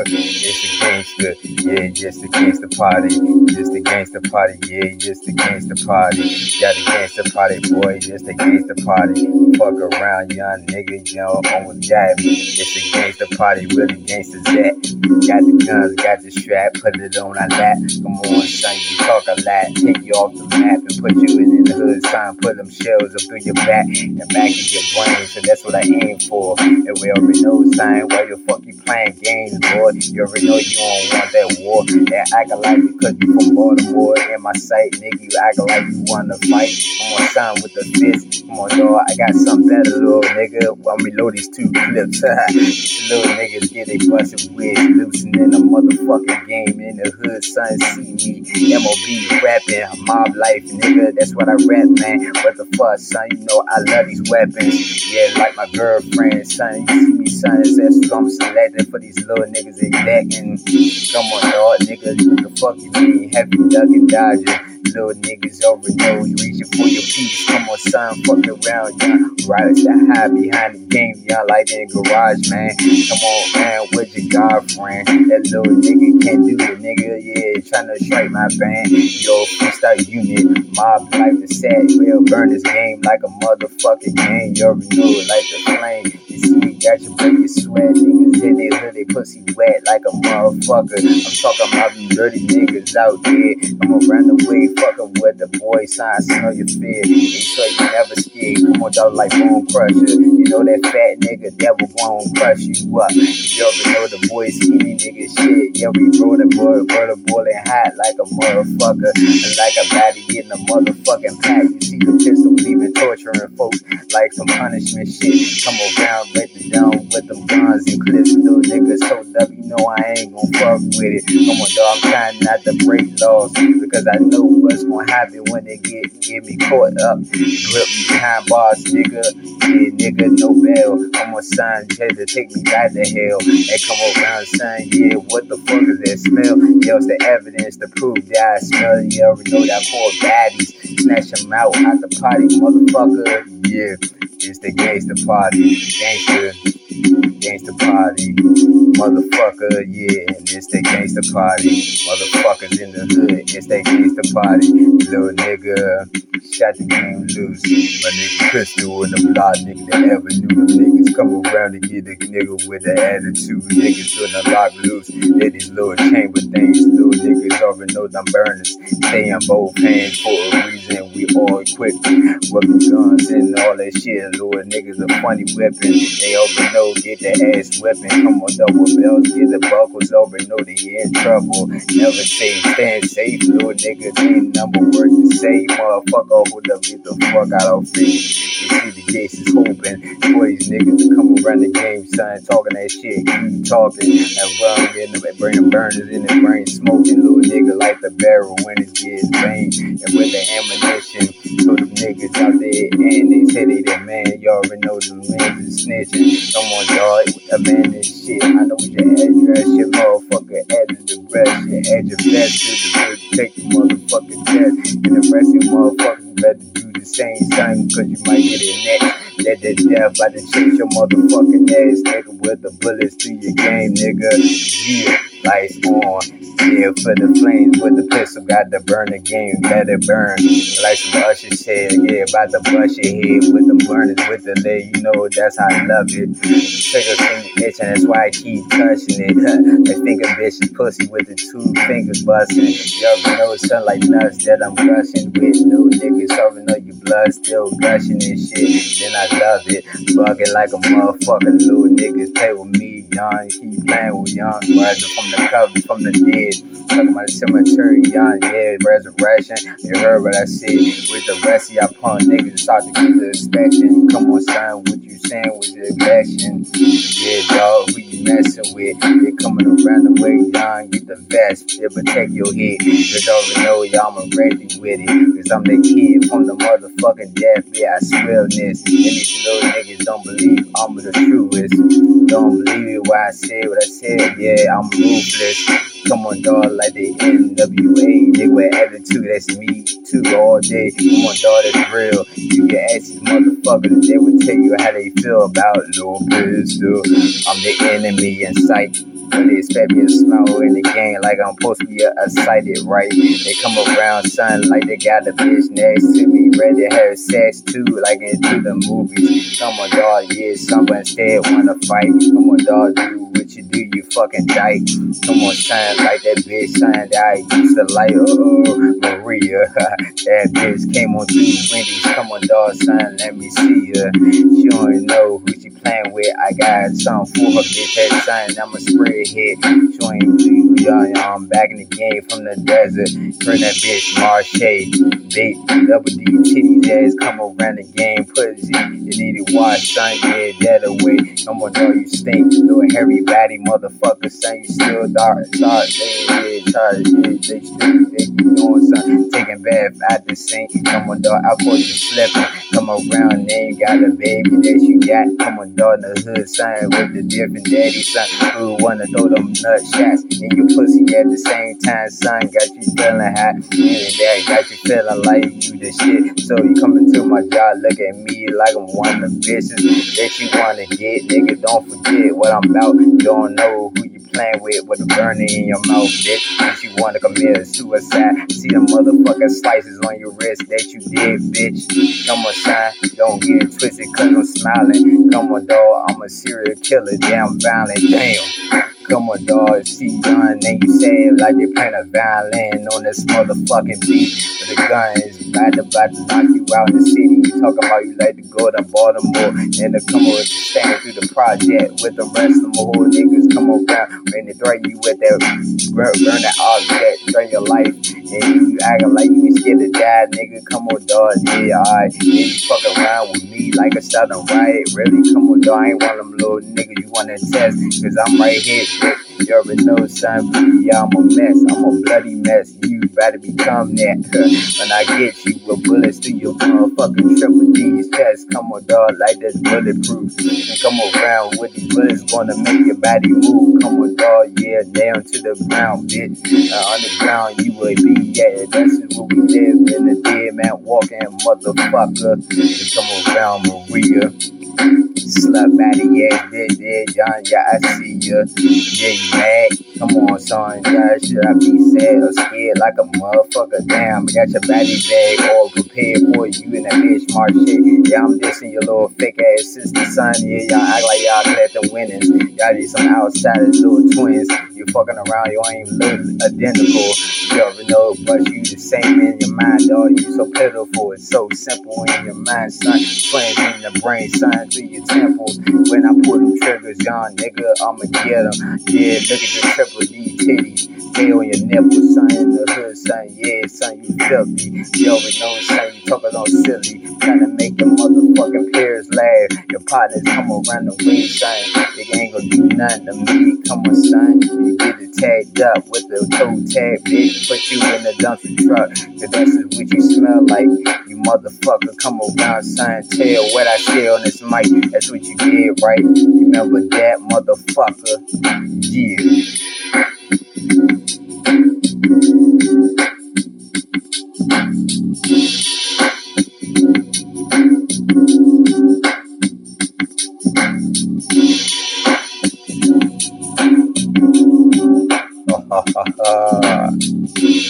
A gangster, yeah, just a gangster party. Just a gangster party, yeah, just a gangster party. Got a gangster party, boy, just a gangster party. Fuck around, young nigga, you know, got me. It's a gangster party, where the gangsters at? Got the guns, got the strap, put it on our lap. Come on, son, you talk a lot. Take you off the map and put you in, in the hood sign, put them shells up through your back and back of your brain. So that's what I aim for. And we already know, sign, why the fuck you playing games, boy? You already know you don't want that war. And acting like you from Baltimore in my sight, nigga, you acting like you wanna fight. Come on, sign with the fist. Come on, dog, I got something better, little nigga. I'm reload these two clips. these little niggas get they busted with loosening the motherfucking game in the hood, son. See me, MOB rapping, mob life, nigga. That's what I rap, man. What the fuck, son? You know I love these weapons. Yeah, like my girlfriend, son. You see me, son. That's what I'm selecting for these little niggas They exacting. Come on, dog, nigga. What the fuck you mean? Heavy ducking, dodging. Little niggas already know you reaching for your piece. Come on, son, fuck around, yeah. Riders that hide behind the game, y'all like in the garage, man. Come on, man, with your girlfriend. That little nigga can't do it, nigga. Yeah, trying to strike my band. Yo, freestyle unit, mob life is sad. We'll burn this game like a motherfucking game. You already know it like the flame. Got your sweat. Niggas hit they they pussy wet like a motherfucker. I'm talking about them dirty niggas out there. I'm around the way, fucking with the boy sign, smell your fear. You never scared. Come on, dog, like bone crusher. You know that fat nigga devil gon' crush you up. You already know the boy skinny nigga shit. Yeah, we roll the boy, roll the boiling hot like a motherfucker. And like a baddie getting a motherfucking pack. You see the pistol leaving torturing folks like some punishment shit. Come around, let the down with them guns and clips. Little niggas so up, you know I ain't gon' fuck with it. Come on, dog, I'm trying not to break laws because I know what's gonna happen when they get get me caught up. Me behind bars, nigga. Yeah, nigga, no bail. Come on, try to take me back to hell. And come around, son, yeah, what the fuck is that smell? Yo, it's the evidence to prove that I smell it. You already know that called baddies. Snatch them out at the party, motherfucker. Yeah, it's the gangster party. Gangster. Gangster party, motherfucker, yeah, it's the gangster party. Motherfuckers in the hood, it's that gangster party. Little nigga, shot the game loose. My nigga Pistol and the block nigga that ever knew them niggas come around to get the nigga with the attitude. Niggas gonna lock loose. Yeah, these little chamber things, little niggas already know them burners. Stay on both hands for a reason. We all equipped with guns and all that shit. Little niggas a funny weapon. They already know get the ass whipping. Come on, double bells, get the buckles over, know they in trouble. Never say stand safe, little niggas ain't number words to say. Motherfucker, hold up, get the fuck out of face. You see the case is hoping for these niggas to come around the game, son, talking that shit, keep talking, and run, getting them, bring them burners in the brain, smoking, little nigga like the barrel when it gets vain, and with the ammunition. So them niggas out there, and they say they the man, Y'all already know the man is snitching. Come on, dog, abandon shit. I know your address, your motherfucker address the rest, your address to the good, take the motherfucking test, and the rest of motherfuckers better do the same thing, cause you might get it next. Let the death by the chase your motherfucking ass, nigga, with the bullets through your game, nigga. Yeah, lights on. Yeah, for the flames with the pistol, got to burn let it burn. Like some Usher said, yeah, about to bust your head with the burners, with the lid, you know that's how I love it. Trigger finger itching, that's why I keep touching it. They think a bitch is pussy with the two fingers busting. Y'all know it's something like nuts that I'm gushing with? New niggas serving up your blood, still gushing and shit. Then I love it, bugging like a motherfucker. Little niggas play with me, young, keep playing with young, rising from the cover, from the dead. Talking about the cemetery, young, yeah, resurrection. You heard what I said. With the rest of y'all punk niggas, start to get the inspection. Come on, son, what you saying with the election? Yeah, dog, who you messing with? They coming around the way, young, get the vest, yeah, protect your head. Cause already know y'all, I'm ready with it. Cause I'm the kid from the motherfucking death, yeah, I swear this. And these little niggas don't believe I'm the truest. Don't believe it why I said what I said, yeah, I'm ruthless. Come on, dog, like the NWA. They wear attitude, that's me too all day. Come on, dog, that's real. You can ask these motherfuckers, they will tell you how they feel about Lil Pistol. I'm the enemy in sight. They expect me to smile in the game like I'm supposed to be excited, right? They come around, son, like they got a bitch next to me, ready to have sex too, like into the movies. Come on, dog, yeah, someone instead wanna fight. Come on, dog, do what you do, you fucking dyke. Come on, shine like that bitch, shine that I used to like, oh, Maria. that bitch came on two Wendy's. Come on, dog, son, let me see her. She don't know who she playing with. I got something for her, bitch. That sign, I'm a spread hit. She ain't do young, I'm back in the game from the desert. Turn that bitch Marche. Big double D titties ass come around the game. Z, you need to wash, son, yeah, that away. Come on, dog, you stink. Little hairy batty motherfucker, son, you still dark. Sorry, yeah, yeah, doing something. Taking bath at the sink. Come on, dog, I put you slipping. Come around, then got a baby that you got. Come on, in the hood, son, with the different daddy, son. Who wanna throw them nut shots in your pussy at the same time, son? Got you feeling hot, and that got you feeling like you the shit. So you coming to my job, look at me like I'm one of the bitches that you wanna get, nigga. Don't forget what I'm about. You don't know who playing with with a burner in your mouth, bitch. If you wanna commit suicide, see the motherfucking slices on your wrist that you did, bitch. Come on, shine, don't get it twisted, cause I'm smiling. Come on, dog, I'm a serial killer, damn violent, damn. Come on, dog, see young and you say like they playing a violin on this motherfucking beat. But the gun is about to, about to knock you out in the city. You talking about you like to go to Baltimore and to come over to stand through the project with the rest of them whole niggas come around and they threaten you with that burn, burn that object, threaten your life. And you acting like you scared to die, nigga. Come on, dog, yeah, alright. And you fuck around with me like a southern riot. Really, come on, dog. I ain't one of them little niggas you wanna test, cause I'm right here, bitch. You already know, son, yeah, I'm a mess. I'm a bloody mess. You better become that. When I get you with bullets through your motherfucking triple D's chest. Come on, dog, like this bulletproof. And come around with these bullets, gonna make your body move. Come on, dog, yeah, down to the ground, bitch. Uh, on the ground, you would be, yeah, that's where we live in the dead man walking, motherfucker. Come around, Maria. Slut baddie, yeah, dead, dead, John, yeah, I see ya. Yeah, mad? Come on, son, yeah, should I be sad or scared like a motherfucker? Damn, I got your body bag all prepared for you in that bitch smart shit. Yeah, I'm dissing your little fake ass sister, son. Yeah, y'all act like y'all collect the winnings. Y'all need some outsiders, little twins. You fucking around, you ain't even look identical. You know, but you the same in your mind, dog. You so pitiful, it's so simple in your mind, son. Friends in the brain, son, to your temples. When I pull them triggers, young nigga, I'ma get them. Yeah, look at your triple D titties. Stay on your nipples, son, in the hood, son. Yeah, son, you filthy. You already know, son, you talking all silly. Trying to make your motherfucking peers laugh. Your partners come around the way, son. They ain't gonna do nothing to me. Come on, son. You get it tagged up with the toe tag, bitch. Put you in the dumpster truck. Cause that's just what you smell like. You motherfucker, come around, son. Tell what I say on this mic. That's what you did, right? Remember that, motherfucker. Yeah. see.